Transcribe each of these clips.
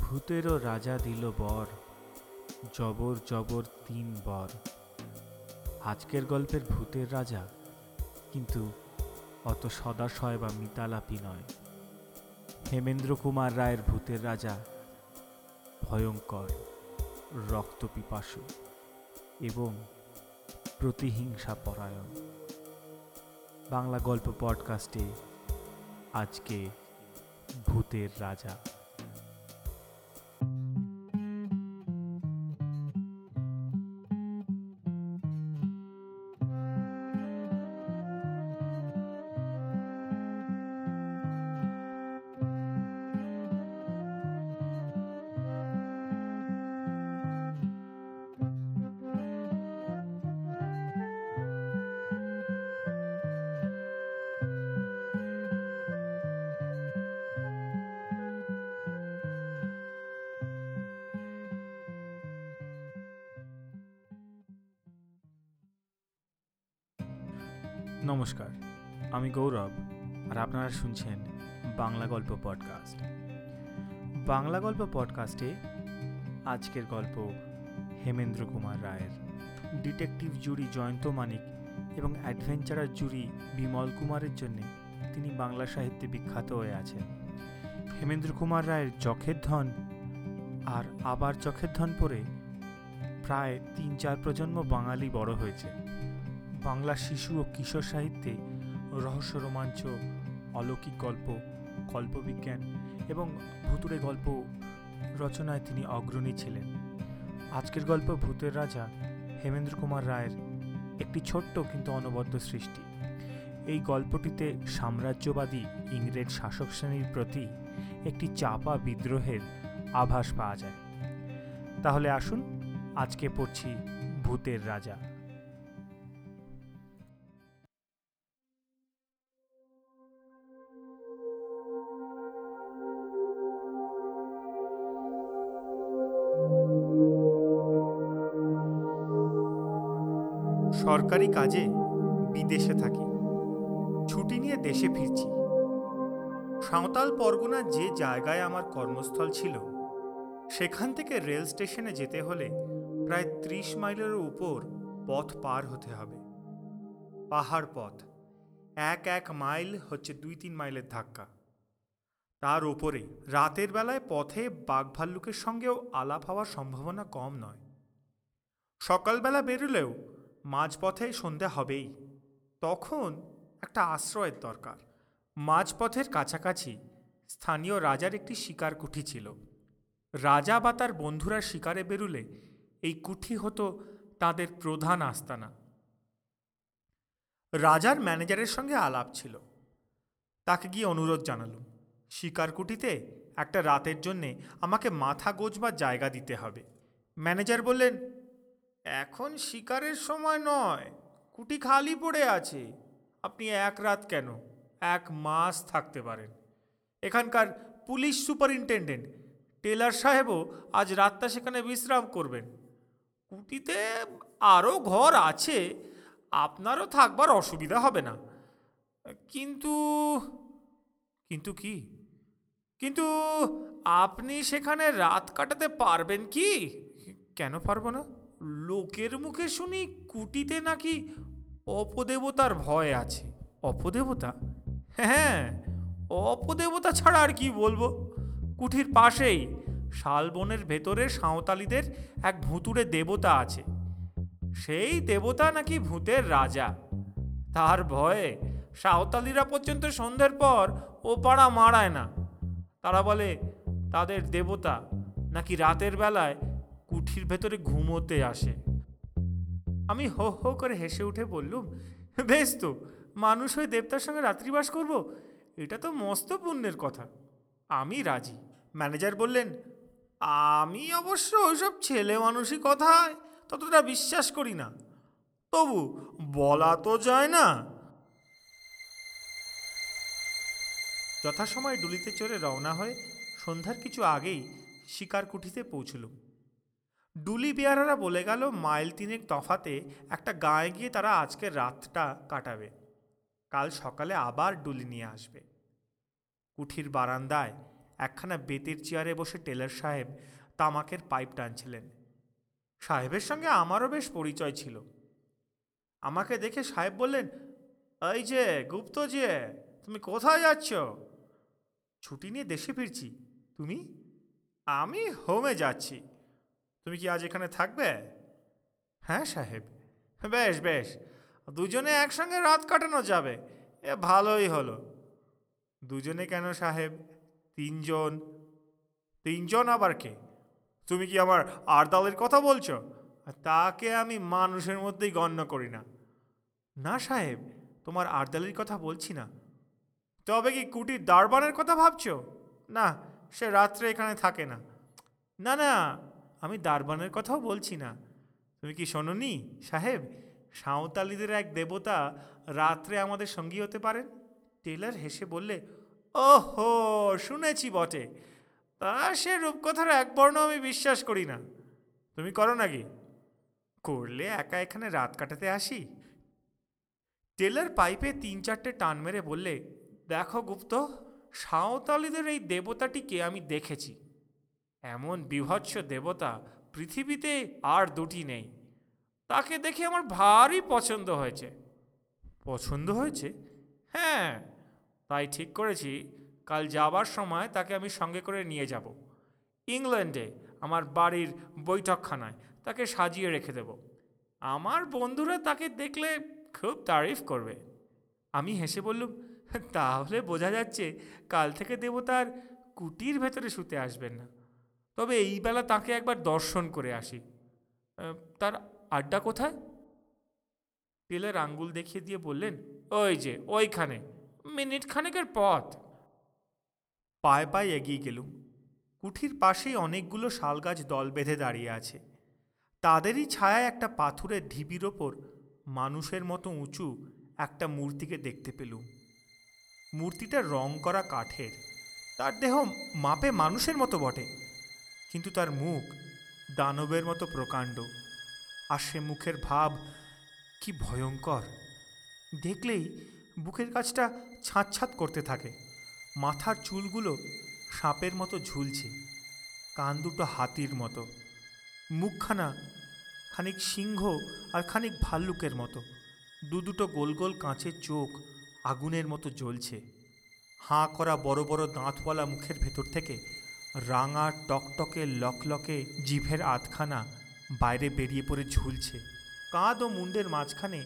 ভূতেরও রাজা দিল বর, জবর জবর তিন বর। আজকের গল্পের ভূতের রাজা, কিন্তু অত সদাশয় বা মিতালাপি নয়। হেমেন্দ্র কুমার রায়ের ভূতের রাজা, ভয়ঙ্কর, রক্তপিপাসু এবং প্রতিহিংসা পরায়ণ বাংলা গল্প পডকাস্টে আজকে ভূতের রাজা। নমস্কার, আমি গৌরব আর আপনারা শুনছেন বাংলা গল্প পডকাস্ট। বাংলা গল্প পডকাস্টে আজকের গল্প হেমেন্দ্র কুমার রায়ের। ডিটেকটিভ জুরি জয়ন্ত মানিক এবং অ্যাডভেঞ্চারার জুরি বিমল কুমারের জন্য তিনি বাংলা সাহিত্যে বিখ্যাত হয়ে আছেন। হেমেন্দ্র কুমার রায়ের যখের ধন আর আবার যখের ধন পড়ে প্রায় তিন চার প্রজন্ম বাঙালি বড় হয়েছে। বাংলা শিশু ও কিশোর সাহিত্যে রহস্য, রোমাঞ্চ, অলৌকিক গল্প, কল্পবিজ্ঞান এবং ভুতুড়ে গল্প রচনায় তিনি অগ্রণী ছিলেন। আজকের গল্প ভূতের রাজা হেমেন্দ্র কুমার রায়ের একটি ছোট্ট কিন্তু অনবদ্য সৃষ্টি। এই গল্পটিতে সাম্রাজ্যবাদী ইংরেজ শাসক শ্রেণির প্রতি একটি চাপা বিদ্রোহের আভাস পাওয়া যায়। তাহলে আসুন, আজকে পড়ছি ভূতের রাজা। সরকারি কাজে বিদেশে থাকি। ছুটি নিয়ে দেশে ফিরছি। সাঁওতাল পরগনার যে জায়গায় আমার কর্মস্থল ছিল, সেখান থেকে রেল স্টেশনে যেতে হলে প্রায় ত্রিশ মাইলের উপর পথ পার হতে হবে। পাহাড় পথ, এক এক মাইল হচ্ছে দুই তিন মাইলের ধাক্কা। তার ওপরে রাতের বেলায় পথে বাঘভাল্লুকের সঙ্গেও আলাপ হওয়ার সম্ভাবনা কম নয়। সকালবেলা বেরোলেও মাঝপথে সন্ধে হবেই। তখন একটা আশ্রয়ের দরকার। মাঝপথের কাছাকাছি স্থানীয় রাজার একটি শিকার কুঠি ছিল। রাজা বা তার বন্ধুরা শিকারে বেরুলে এই কুঠি হতো তাদের প্রধান আস্তানা। রাজার ম্যানেজারের সঙ্গে আলাপ ছিল। তাকে গিয়ে অনুরোধ জানালুম, শিকার কুঠিতে একটা রাতের জন্যে আমাকে মাথা গোজবার জায়গা দিতে হবে। ম্যানেজার বললেন এখন শিকারের সময় নয়, কুটি খালি পড়ে আছে। আপনি এক রাত কেন? এক মাস থাকতে পারেন। এখানকার পুলিশ সুপারিনটেন্ডেন্ট টেলার সাহেবও আজ রাতটা সেখানে বিশ্রাম করবেন। কুটিতে আরও ঘর আছে, আপনারও থাকবার অসুবিধা হবে না। কিন্তু কিন্তু কি? কিন্তু আপনি সেখানে রাত কাটাতে পারবেন কি? কেন পারব না? লোকের মুখে শুনি কুটিতে নাকি অপদেবতার ভয় আছে। অপদেবতা? হ্যাঁ অপদেবতা ছাড়া আর কি বলব? কুঠির পাশেই শালবনের ভেতরে সাঁওতালিদের এক ভুতুড়ে দেবতা আছে। সেই দেবতা নাকি ভূতের রাজা। তার ভয়ে সাঁওতালিরা পর্যন্ত সন্ধ্যের পর ও পাড়া মারায় না। তারা বলে, তাদের দেবতা নাকি রাতের বেলায় কুঠির ভেতরে ঘুমোতে আসে। আমি হো হো করে হেসে উঠে বললুম, বেশ তো, মানুষ হয়ে দেবতার সঙ্গে রাত্রিবাস করব? এটা তো মস্ত পুণ্যের কথা। আমি রাজি। ম্যানেজার বললেন, আমি অবশ্য ওইসব ছেলে মানুষই কথায় ততটা বিশ্বাস করি না। তবু বলা তো যায় না। যথাসময় ডুলিতে চড়ে রওনা হয়ে সন্ধ্যার কিছু আগেই শিকার কুঠিতে পৌঁছলুম। ডুলি বেয়ারারা বলে গেল, মাইল তিনেক তফাতে একটা গায়ে গিয়ে তারা আজকের রাতটা কাটাবে। কাল সকালে আবার ডুলি নিয়ে আসবে। কুঠির বারান্দায় একখানা বেতের চেয়ারে বসে টেলার সাহেব তামাকের পাইপ টানছিলেন। সাহেবের সঙ্গে আমারও বেশ পরিচয় ছিল। আমাকে দেখে সাহেব বললেন, এই যে, গুপ্ত যে, তুমি কোথায় যাচ্ছ? ছুটি নিয়ে দেশে ফিরছি। তুমি? আমি হোমে যাচ্ছি। তুমি কি আজ এখানে থাকবে? হ্যাঁ সাহেব। বেশ বেশ। দুজনে একসঙ্গে রাত কাটানো যাবে। এ ভালোই হলো। দুজনে কেন, সাহেব? তিনজন। তিনজন আবার কে? তুমি কি আমার আরদালের কথা বলছো? তাকে আমি মানুষের মধ্যেই গণ্য করি না। না, সাহেব, তোমার আরদালের কথা বলছি না। তবে কি কুটির দারবানের কথা ভাবছ? না, সে রাত্রে এখানে থাকে না। না না আমি দারবানের কথাও বলছি না। তুমি কি শোনোনি, সাহেব? সাঁওতালিদের এক দেবতা রাত্রে আমাদের সঙ্গী হতে পারেন? টেলার হেসে বললে, ওহো, শুনেছি বটে। তা সে রূপকথার এক বর্ণ আমি বিশ্বাস করি না। তুমি করো নাকি করলে একা এখানে রাত কাটাতে আসি? টেলার পাইপে তিন চারটে টান মেরে বললে, দেখো গুপ্ত, সাঁওতালিদের এই দেবতাটিকে আমি দেখেছি। এমন বিভৎস দেবতা পৃথিবীতে আর দুটি নেই। তাকে দেখে আমার ভারী পছন্দ হয়েছে। পছন্দ হয়েছে? হ্যাঁ তাই ঠিক করেছি। কাল যাবার সময় তাকে আমি সঙ্গে করে নিয়ে যাব। ইংল্যান্ডে, আমার বাড়ির বৈঠকখানায়, তাকে সাজিয়ে রেখে দেব। আমার বন্ধুরা তাকে দেখলে খুব তারিফ করবে। আমি হেসে বললুম, তাহলে বোঝা যাচ্ছে কাল থেকে দেবতার কুটির ভেতরে শুতে আসবেন না। তবে এই বেলা তাকে একবার দর্শন করে আসি। তার আড্ডা কোথায়? টেলার আঙ্গুল দেখিয়ে দিয়ে বললেন, ওই যে, ওইখানে। মিনিট খানেকের পথ। পায়ে পায়ে এগিয়ে গেলুম। কুঠির পাশেই অনেকগুলো শালগাছ দল বেঁধে দাঁড়িয়ে আছে। তাদেরই ছায়ায় একটা পাথুরের ঢিবির ওপর মানুষের মতো উঁচু একটা মূর্তিকে দেখতে পেলুম। মূর্তিটা রং করা কাঠের। তার দেহ মাপে মানুষের মতো বটে। কিন্তু তার মুখ দানবের মতো প্রকাণ্ড। আর সে মুখের ভাব কি ভয়ঙ্কর। দেখলেই বুকের কাছটা ছাঁচ করতে থাকে। মাথার চুলগুলো সাপের মতো ঝুলছে। কান দুটো হাতির মতো। মুখখানা খানিক সিংহ আর খানিক ভাল্লুকের মতো। দু দুটো গোল গোল কাঁচের চোখ আগুনের মতো জ্বলছে। হাঁ করা বড় বড় দাঁতওয়ালা মুখের ভেতর থেকে রাঙা টকটকে লকলকে জিভের আধখানা বাইরে বেরিয়ে পড়ে ঝুলছে। কাঁধ ও মুন্ডের মাঝখানে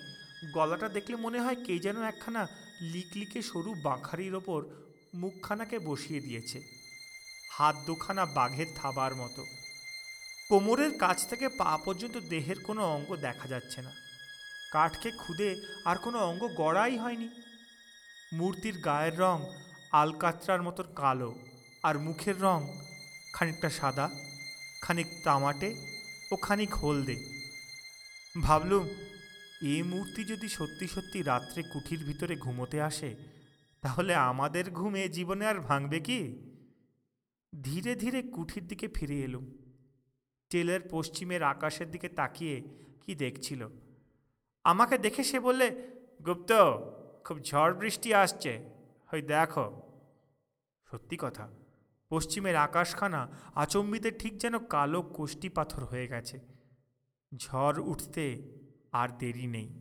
গলাটা দেখলে মনে হয় কে যেন একখানা লিকলিকে সরু বাঁখারির ওপর মুখখানাকে বসিয়ে দিয়েছে। হাত দুখানা বাঘের থাবার মতো। কোমরের কাছ থেকে পা পর্যন্ত দেহের কোনো অঙ্গ দেখা যাচ্ছে না। কাঠকে খুদে আর কোনো অঙ্গ গড়াই হয়নি। মূর্তির গায়ের রং আলকাত্রার মতো কালো। আর মুখের রং খানিকটা সাদা, খানিক তামাটে ও খানিক হলদে। ভাবলুম এই মূর্তি যদি সত্যি সত্যি রাত্রে কুঠির ভিতরে ঘুমোতে আসে, তাহলে আমাদের ঘুমে জীবনে আর ভাঙবে কি? ধীরে ধীরে কুঠির দিকে ফিরে এলুম। টেলের পশ্চিমের আকাশের দিকে তাকিয়ে কি দেখছিল? আমাকে দেখে সে বললে, গুপ্ত, খুব ঝড় বৃষ্টি আসছে। হই দেখো। সত্যি কথা পশ্চিমের আকাশখানা আচম্বিতে ঠিক যেন কালো কোষ্টি পাথর হয়ে গেছে। ঝড় উঠতে আর দেরি নেই।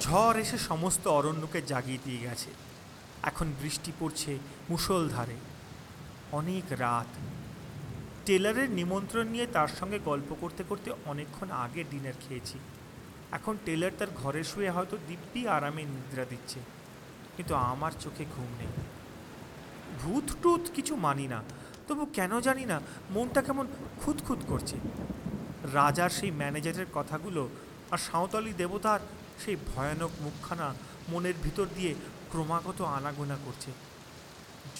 ঝড় এসে সমস্ত অরণ্যকে জাগিয়ে দিয়ে গেছে। এখন বৃষ্টি পড়ছে মুষলধারে। অনেক রাত। টেলারের নিমন্ত্রণ নিয়ে তার সঙ্গে গল্প করতে করতে অনেকক্ষণ আগে ডিনার খেয়েছি। এখন টেলার তার ঘরে শুয়ে হয়তো দিব্যি আরামে নিদ্রা দিচ্ছে। কিন্তু আমার চোখে ঘুম নেই। ভূত টুত কিছু মানি না। তবু কেন জানি না, মনটা কেমন খুঁতখুত করছে। রাজার সেই ম্যানেজারের কথাগুলো আর সাঁওতালি দেবতার সেই ভয়ানক মুখখানা মনের ভিতর দিয়ে ক্রমাগত আনাগোনা করছে।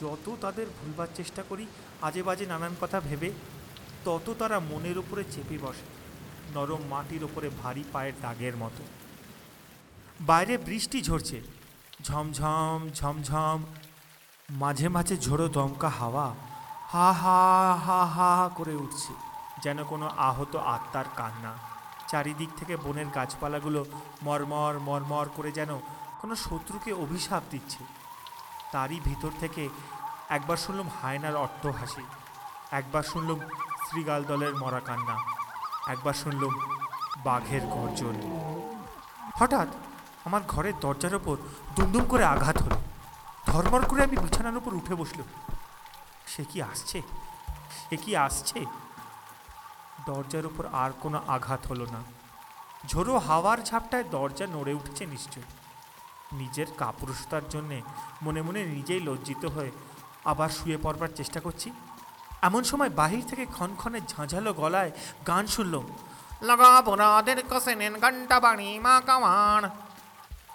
যত তাদের ভুলবার চেষ্টা করি, আজে বাজে নানান কথা ভেবে, তত তারা মনের উপরে চেপে বসে, নরম মাটির ওপরে ভারী পায়ের দাগের মতো। বাইরে বৃষ্টি ঝরছে, ঝমঝম ঝমঝম, মাঝে মাঝে ঝোড়ো দমকা হাওয়া, হা হা হা হা হা করে উঠছে, যেন কোনো আহত আত্মার কান্না। চারিদিক থেকে বনের গাছপালাগুলো মরমর মরমর করে যেন কোনো শত্রুকে অভিশাপ দিচ্ছে। তারই ভিতর থেকে একবার শুনলাম হায়নার অট্ট হাসি, একবার শুনলাম শ্রীগাল দলের মরা কান্না, একবার শুনলাম বাঘের গর্জন। হঠাৎ আমার ঘরের দরজার ওপর দুমদুম করে আঘাত হলো। ধর্মর করে আমি বিছানার উপর উঠে বসলাম। সে কি আসছে? সে কি আসছে? দরজার উপর আর কোনো আঘাত হলো না। ঝোড়ো হাওয়ার ঝাপটায় দরজা নড়ে উঠছে নিশ্চয়। নিজের কাপুরুষতার জন্যে মনে মনে নিজেই লজ্জিত হয়ে আবার শুয়ে পড়বার চেষ্টা করছি। এমন সময় বাহির থেকে ক্ষণক্ষণে ঝাঁঝালো গলায় গান শুনল নেন মা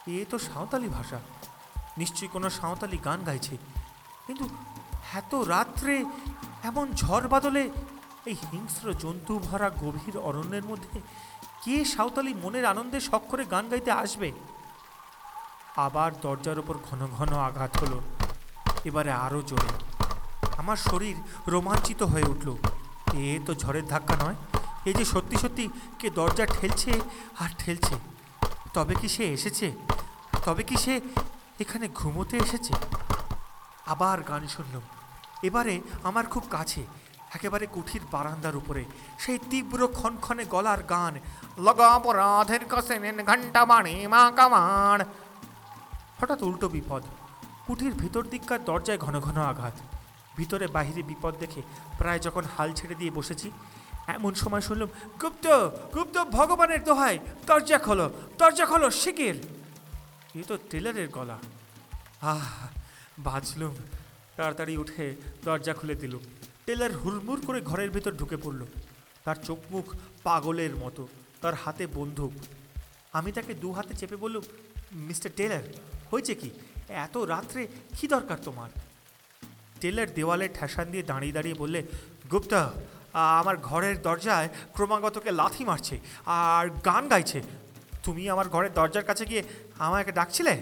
এ তো সাঁওতালি ভাষা। নিশ্চয়ই কোনো সাঁওতালি গান গাইছে। কিন্তু এত রাত্রে এমন ঝড় বাদলে এই হিংস্র জন্তু ভরা গভীর অরণ্যের মধ্যে কে সাঁওতালি মনের আনন্দে শখ করে গান গাইতে আসবে? আবার দরজার ওপর ঘন ঘন আঘাত হলো। এবারে আরও জোরে। আমার শরীর রোমাঞ্চিত হয়ে উঠল। এ তো ঝড়ের ধাক্কা নয়। এই যে সত্যি সত্যি কে দরজা ঠেলছে আর ঠেলছে। তবে কি সে এসেছে? তবে কি সে এখানে ঘুমোতে এসেছে? আবার গান শুনলাম। এবারে আমার খুব কাছে, একেবারে কুঠির বারান্দার উপরে। সেই তীব্র ক্ষণক্ষণে গলার গান, লগা অপরাধের কসেন ঘণ্টা বাণী মা কামান হঠাৎ উল্টো বিপদ। কুঠির ভিতর দিককার দরজায় ঘন ঘন আঘাত। ভিতরে বাহিরে বিপদ দেখে প্রায় যখন হাল ছেড়ে দিয়ে বসেছি, এমন সময় শুনলাম, গুপ্ত গুপ্ত, ভগবানের দোহাই, দরজা খোলো দরজা খোলো শিগির এ তো টেলারের গলা। আহ, বাঁচলুম। তাড়াতাড়ি উঠে দরজা খুলে দিলুম। টেলার হুড়মুড় করে ঘরের ভেতর ঢুকে পড়ল তার চোখ মুখ পাগলের মতো, তার হাতে বন্দুক। আমি তাকে দু হাতে চেপে বললুম, মিস্টার টেলার হয়েছে কি? এত রাত্রে কি দরকার তোমার? টেলার দেওয়ালে ঠেসান দিয়ে দাঁড়িয়ে দাঁড়িয়ে বললে, গুপ্তা আমার ঘরের দরজায় ক্রমাগতকে লাথি মারছে আর গান গাইছে। তুমি আমার ঘরের দরজার কাছে গিয়ে আমাকে ডাকছিলে?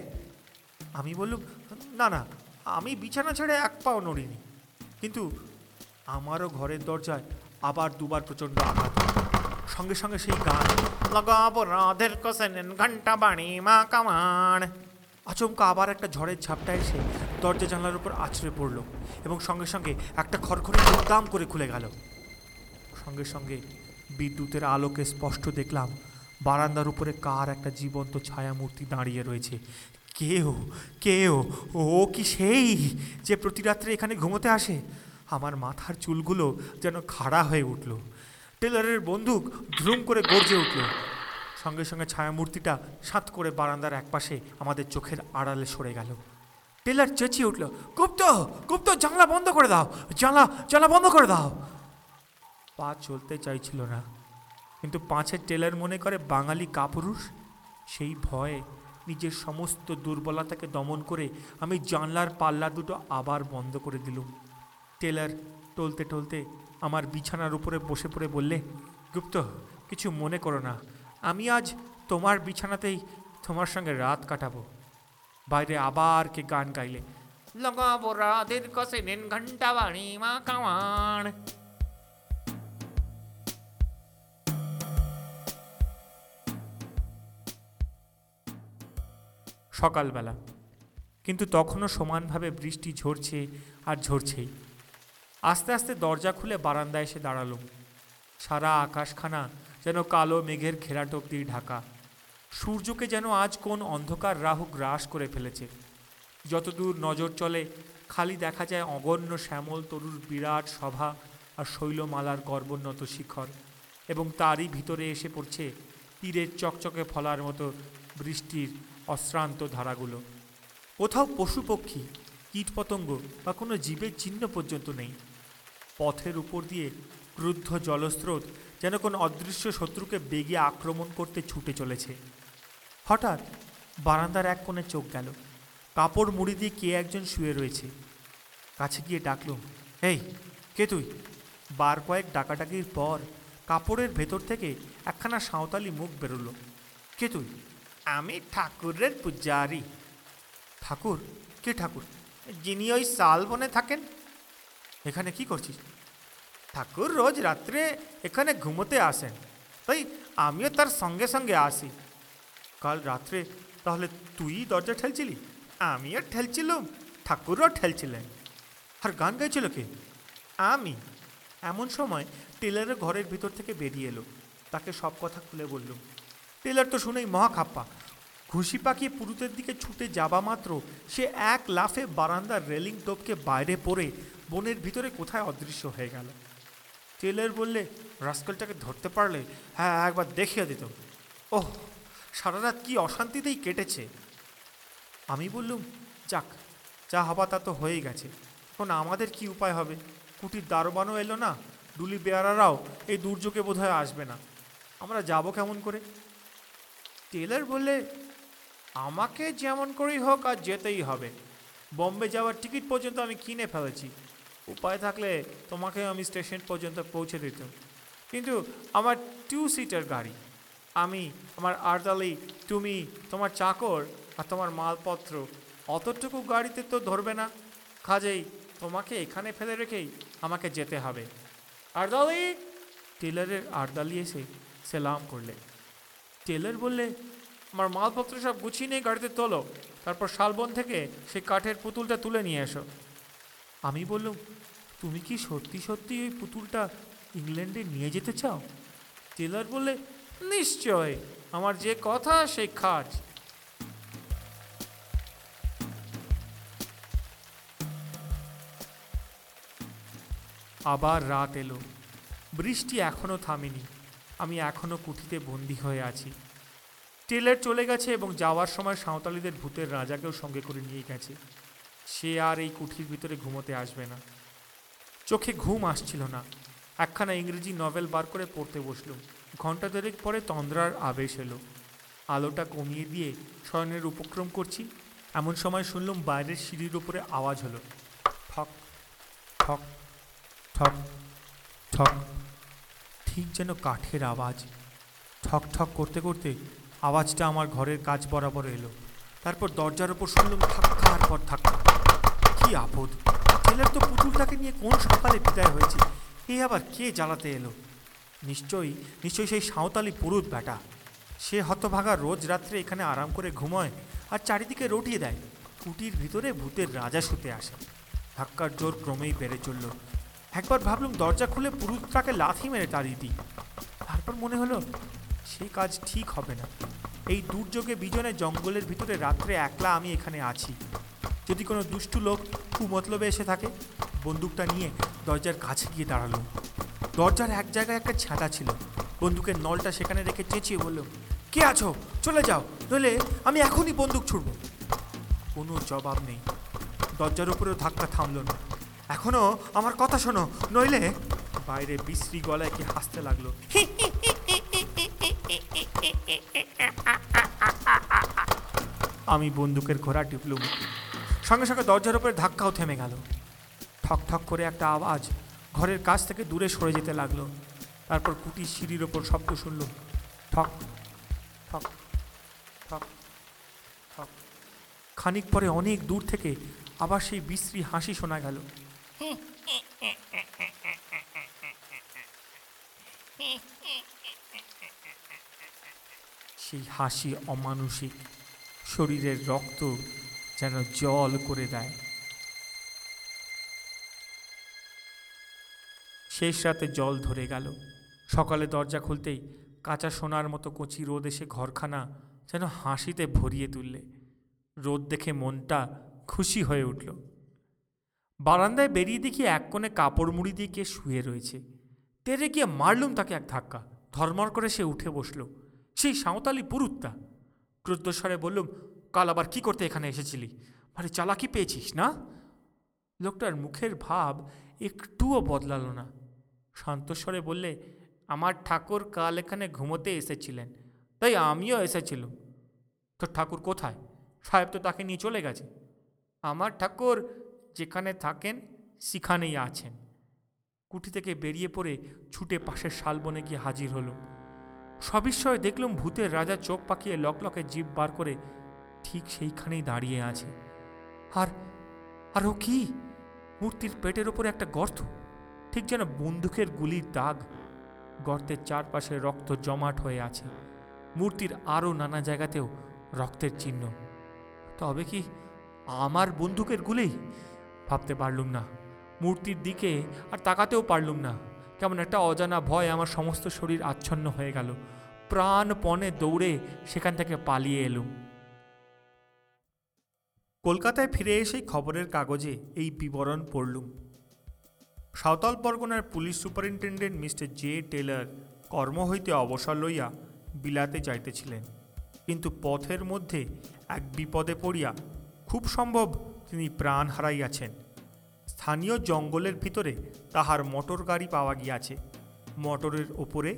আমি বললুম, না না, আমি বিছানা ছেড়ে এক পাও নড়িনি। কিন্তু আমারও ঘরের দরজায় আবার দুবার প্রচণ্ড আঘাত। সঙ্গে সঙ্গে সেই গান লগা অপরাধের কষেনেন ঘণ্টা মা কামান আচমকা আবার একটা ঝড়ের ঝাপটা এসে দরজা জানলার উপর আছড়ে পড়ল এবং সঙ্গে সঙ্গে একটা খড়খড়ি দাম করে খুলে গেল। সঙ্গে সঙ্গে বিদ্যুতের আলোকে স্পষ্ট দেখলাম বারান্দার উপরে কার একটা জীবন্ত ছায়ামূর্তি দাঁড়িয়ে রয়েছে। কেও কেও ও কি সেই যে প্রতিরাত্রে এখানে ঘুমোতে আসে? আমার মাথার চুলগুলো যেন খাড়া হয়ে উঠল। টেলারের বন্দুক ধ্রুম করে গর্জে উঠল। সঙ্গে সঙ্গে ছায়ামূর্তিটা সাত করে বারান্দার একপাশে আমাদের চোখের আড়ালে সরে গেল। টেলার চেঁচিয়ে উঠল, গুপ্ত গুপ্ত, জানলা বন্ধ করে দাও, জানলা জানলা বন্ধ করে দাও। পা চলতে চাইছিল না, কিন্তু পাঁচের টেলার মনে করে বাঙালি কাপুরুষ, সেই ভয়ে নিজের সমস্ত দুর্বলতাকে দমন করে আমি জানলার পাল্লা দুটো আবার বন্ধ করে দিলুম। টেলার টলতে টলতে আমার বিছানার উপরে বসে পড়ে বললে, গুপ্ত, কিছু মনে করো না। আমি আজ তোমার বিছানাতেই তোমার সঙ্গে রাত কাটাবো। বাইরে আবার কে গান গাইলে, লগাবো রাধের কষে নেন ঘণ্টা বাড়ি মা কামার সকালবেলা। কিন্তু তখনও সমানভাবে বৃষ্টি ঝরছে আর ঝরছেই। আস্তে আস্তে দরজা খুলে বারান্দায় এসে দাঁড়াল সারা আকাশখানা যেন কালো মেঘের ঘেরাটোপ দিয়ে ঢাকা। সূর্যকে যেন আজ কোন অন্ধকার রাহু গ্রাস করে ফেলেছে। যতদূর নজর চলে, খালি দেখা যায় অগণ্য শ্যামল তরুর বিরাট সভা আর শৈলমালার গর্বোন্নত শিখর এবং তারই ভিতরে এসে পড়ছে তীরের চকচকে ফলার মতো বৃষ্টির অশ্রান্ত ধারাগুলো। কোথাও পশু পক্ষী কীটপতঙ্গ বা কোনো জীবের চিহ্ন পর্যন্ত নেই। পথের উপর দিয়ে ক্রুদ্ধ জলস্রোত যেন কোনো অদৃশ্য শত্রুকে বেগে আক্রমণ করতে ছুটে চলেছে। হঠাৎ বারান্দার এক কোণে চোখ গেল। কাপড় মুড়ি দিয়ে কে একজন শুয়ে রয়েছে। কাছে গিয়ে ডাকলুম এই কে তুই? বার কয়েক ডাকাডাকির পর কাপড়ের ভেতর থেকে একখানা সাঁওতালি মুখ বেরোলো। কে তুই? আমি ঠাকুরের পূজারি। ঠাকুর? কে ঠাকুর? যিনি ওই শাল বনে থাকেন। এখানে কি করছিস? ঠাকুর রোজ রাত্রে এখানে ঘুমোতে আসেন। তাই আমিও তার সঙ্গে সঙ্গে আসি। কাল রাত্রে তাহলে তুই দরজা ঠেলছিলি? আমিও ঠেলছিলাম, ঠাকুরও ঠেলছিলেন। আর গান গাইছিল কে? আমি। এমন সময় টেলারের ঘরের ভিতর থেকে বেরিয়ে এলো। তাকে সব কথা খুলে বললুম, টেলার তো শুনেই মহা খাপ্পা ঘুষি পাকিয়ে পুরুতের দিকে ছুটে যাবা মাত্র সে এক লাফে বারান্দার রেলিং টোপকে বাইরে পড়ে বনের ভিতরে কোথায় অদৃশ্য হয়ে গেল? টেলার বললে, রাস্কেলটাকে ধরতে পারলে? হ্যাঁ একবার দেখিয়ে দিত। ওহ সারা রাত কি অশান্তিতেই কেটেছে? আমি বললুম, যাক, যা হবা তা তো হয়েই গেছে। এখন আমাদের কি উপায় হবে? কুটির দারোবানও এলো না, ডুলি বেয়ারারাও এই দুর্যোগে বোধহয় আসবে না। আমরা যাব কেমন করে? টেলার বললে, আমাকে যেমন করেই হোক আর যেতেই হবে। বম্বে যাওয়ার টিকিট পর্যন্ত আমি কিনে ফেলেছি। উপায় থাকলে তোমাকে আমি স্টেশন পর্যন্ত পৌঁছে দিতাম। কিন্তু আমার টু সিটার গাড়ি, আমি, আমার আর্দালি তুমি, তোমার চাকর আর তোমার মালপত্র, অতটুকু গাড়িতে তো ধরবে না। কাজেই তোমাকে এখানে ফেলে রেখেই আমাকে যেতে হবে। আর্দালি টেলারের আর্দালি এসে সেলাম করলে। টেলার বললে, আমার মালপত্র সব গুছিয়ে নিয়ে গাড়িতে তোলো, তারপর শালবন থেকে সেই কাঠের পুতুলটা তুলে নিয়ে এসো। আমি বললাম, তুমি কি সত্যি সত্যি ওই পুতুলটা ইংল্যান্ডে নিয়ে যেতে চাও? টেলার বললে, নিশ্চয়, আমার যে কথা সে কাজ আবার রাত এলো। বৃষ্টি এখনও থামেনি। আমি এখনও কুঠিতে বন্দি হয়ে আছি। টেলার চলে গেছে এবং যাওয়ার সময় সাঁওতালিদের ভূতের রাজাকেও সঙ্গে করে নিয়ে গেছে। সে আর এই কুঠির ভিতরে ঘুমোতে আসবে না। চোখে ঘুম আসছিল না। একখানা ইংরেজি নভেল বার করে পড়তে বসলুম ঘণ্টা দেড়েক পরে তন্দ্রার আবেশ এলো। আলোটা কমিয়ে দিয়ে শয়নের উপক্রম করছি। এমন সময় শুনলাম বাইরের সিঁড়ির উপরে আওয়াজ হলো। ঠক ঠক ঠক ঠক। ঠিক যেন কাঠের আওয়াজ। ঠক ঠক করতে করতে আওয়াজটা আমার ঘরের কাজ বরাবর এলো। তারপর দরজার ওপর শুনলাম ধাক্কার পর ধাক্কা কি আপদ? ছেলের তো পুতুলটাকে নিয়ে কোন সকালে বিদায় হয়েছে? এ আবার কে জ্বালাতে এলো? নিশ্চয়ই নিশ্চয়ই সেই সাঁওতালি পুরুত বেটা সে হতভাগা রোজ রাত্রে এখানে আরাম করে ঘুমোয় আর চারিদিকে রটিয়ে দেয়। কুটির ভিতরে ভূতের রাজা শুতে আসে। ধাক্কার জোর ক্রমেই বেড়ে চলল। একবার ভাবলুম দরজা খুলে পুরুতটাকে লাথি মেরে তাড়িয়ে দিই। তারপর মনে হলো সেই কাজ ঠিক হবে না। এই দুর্যোগে বিজনে জঙ্গলের ভিতরে রাত্রে একলা আমি এখানে আছি। যদি কোনো দুষ্টু লোক কুমতলবে এসে থাকে, বন্দুকটা নিয়ে দরজার কাছে গিয়ে দাঁড়াল। দরজার এক জায়গায় একটা ছাতা ছিল। বন্দুকের নলটা সেখানে রেখে চেঁচিয়ে বলল, কে আছো? চলে যাও, নইলে আমি এখনই বন্দুক ছুড়ব। কোনো জবাব নেই। দরজার উপরেও ধাক্কা থামলো না। এখনও? আমার কথা শোনো, নইলে? বাইরে বিশ্রী গলায় কি হাসতে লাগল। আমি বন্দুকের ঘোড়া টিপলুম। সঙ্গে সঙ্গে দরজার উপরে ধাক্কাও থেমে গেল। ঠক ঠক করে একটা আওয়াজ ঘরের কাছ থেকে দূরে সরে যেতে লাগল। তারপর কুটির সিঁড়ির ওপর শব্দ শুনল। ঠক ঠক ঠক ঠক। খানিক পরে অনেক দূর থেকে আবার সেই বিশ্রী হাসি শোনা গেল। সেই হাসি অমানুষিক শরীরের রক্ত যেন জল করে দেয়। শেষ রাতে জল ধরে গেল। সকালে দরজা খুলতেই কাঁচা সোনার মতো কচি রোদ এসে ঘরখানা যেন হাসিতে ভরিয়ে তুললে। রোদ দেখে মনটা খুশি হয়ে উঠল। বারান্দায় বেরিয়ে দেখি এক কোণে কাপড় মুড়ি দিয়ে কে শুয়ে রয়েছে। তেরে গিয়ে মারলুম তাকে এক ধাক্কা। ধর্মর করে সে উঠে বসল। সেই সাঁওতালি পুরুত্তা। ক্রুদ্ধস্বরে বললুম কাল আবার কি করতে এখানে এসেছিলি? মানে চালাকি পেয়েছিস, না? লোকটার মুখের ভাব একটুও বদলালো না। শান্তস্বরে বললে, আমার ঠাকুর কাল এখানে ঘুমোতে এসেছিলেন, তাই আমিও এসেছিলাম। তোর ঠাকুর কোথায়? সাহেব তো তাকে নিয়ে চলে গেছে। আমার ঠাকুর যেখানে থাকেন, সেখানেই আছেন। কুঠি থেকে বেরিয়ে পড়ে ছুটে পাশের শালবনে গিয়ে হাজির হলো সবিস্ময়ে দেখলুম ভূতের রাজা চোখ পাকিয়ে লকলকে জিভ বার করে ঠিক সেইখানেই দাঁড়িয়ে আছে। আর আর ও কি? মূর্তির পেটের ওপরে একটা গর্ত। ঠিক যেন বন্দুকের গুলির দাগ। গর্তের চারপাশে রক্ত জমাট হয়ে আছে। মূর্তির আরও নানা জায়গাতেও রক্তের চিহ্ন। তবে কি আমার বন্দুকের গুলি? ভাবতে পারলুম না। মূর্তির দিকে আর তাকাতেও পারলুম না। কেমন একটা অজানা ভয় আমার সমস্ত শরীর আচ্ছন্ন হয়ে গেল। প্রাণপণে দৌড়ে সেখান থেকে পালিয়ে এলুম। কলকাতায় ফিরে এসেই খবরের কাগজে এই বিবরণ পড়লুম। সাঁওতাল পরগনার police superintendent mister J Taylor কর্ম হইতে অবসর লইয়া বিলাতে যাইতেছিলেন। কিন্তু পথের মধ্যে এক বিপদে পড়িয়া খুব সম্ভব তিনি প্রাণ হারাইয়াছেন। স্থানীয় জঙ্গলের ভিতরে তাহার মোটর গাড়ি পাওয়া গিয়াছে। মোটরের ওপরে,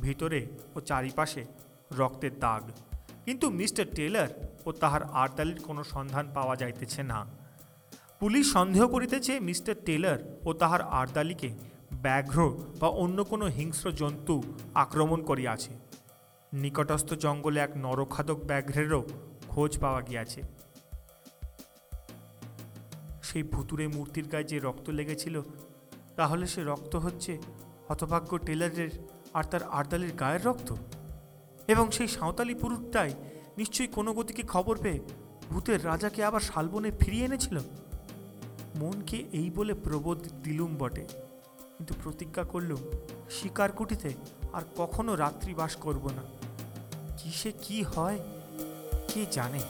ভিতরে ও চারিপাশে রক্তের দাগ। কিন্তু মিস্টার টেলার ও তাহার আর্দালির কোনো সন্ধান পাওয়া যাইতেছে না। পুলিশ সন্দেহ করিতেছে মিস্টার টেলার ও তাহার আর্দালিকে ব্যাঘ্র বা অন্য কোনো হিংস্র জন্তু আক্রমণ করিয়াছে। নিকটস্থ জঙ্গলে এক নরখাদক ব্যাঘ্রেরও খোঁজ পাওয়া গিয়াছে। সেই ভুতুরে মূর্তির গায়ে যে রক্ত লেগেছিল, তাহলে সে রক্ত হচ্ছে হতভাগ্য টেলারের আর তার আর্দালির গায়ের রক্ত? এবং সেই সাঁওতালি পুরুষটাই নিশ্চয়ই কোনো গতিকে খবর পেয়ে ভূতের রাজাকে আবার শালবনে ফিরিয়ে এনেছিল? মনকে এই বলে প্রবোধ দিলুম বটে, কিন্তু প্রতিজ্ঞা করলুম শিকার কুটিতে আর কখনো রাত্রি বাস করব না। কিসে কি হয়, কে জানে?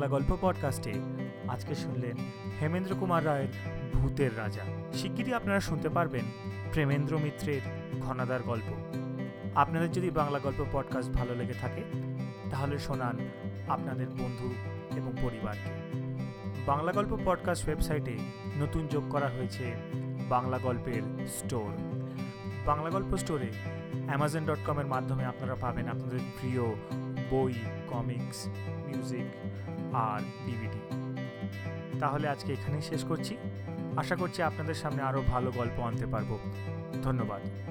বাংলা গল্প পডকাস্টে আজকে শুনলেন হেমেন্দ্র কুমার রায়ের ভূতের রাজা। শিগগিরই আপনারা শুনতে পারবেন প্রেমেন্দ্র মিত্রের ঘনাদার গল্প। আপনাদের যদি বাংলা গল্প পডকাস্ট ভালো লেগে থাকে, তাহলে শোনান আপনাদের বন্ধু এবং পরিবারকে। বাংলা গল্প পডকাস্ট ওয়েবসাইটে নতুন যোগ করা হয়েছে বাংলা গল্পের স্টোর বাংলা গল্প স্টোরে অ্যামাজন ডট কমের মাধ্যমে আপনারা পাবেন আপনাদের প্রিয় বই কমিক্স মিউজিক আর ডিভিডি তাহলে আজকে এখানেই শেষ করছি। আশা করছি আপনাদের সামনে আরও ভালো গল্প আনতে পারব। ধন্যবাদ।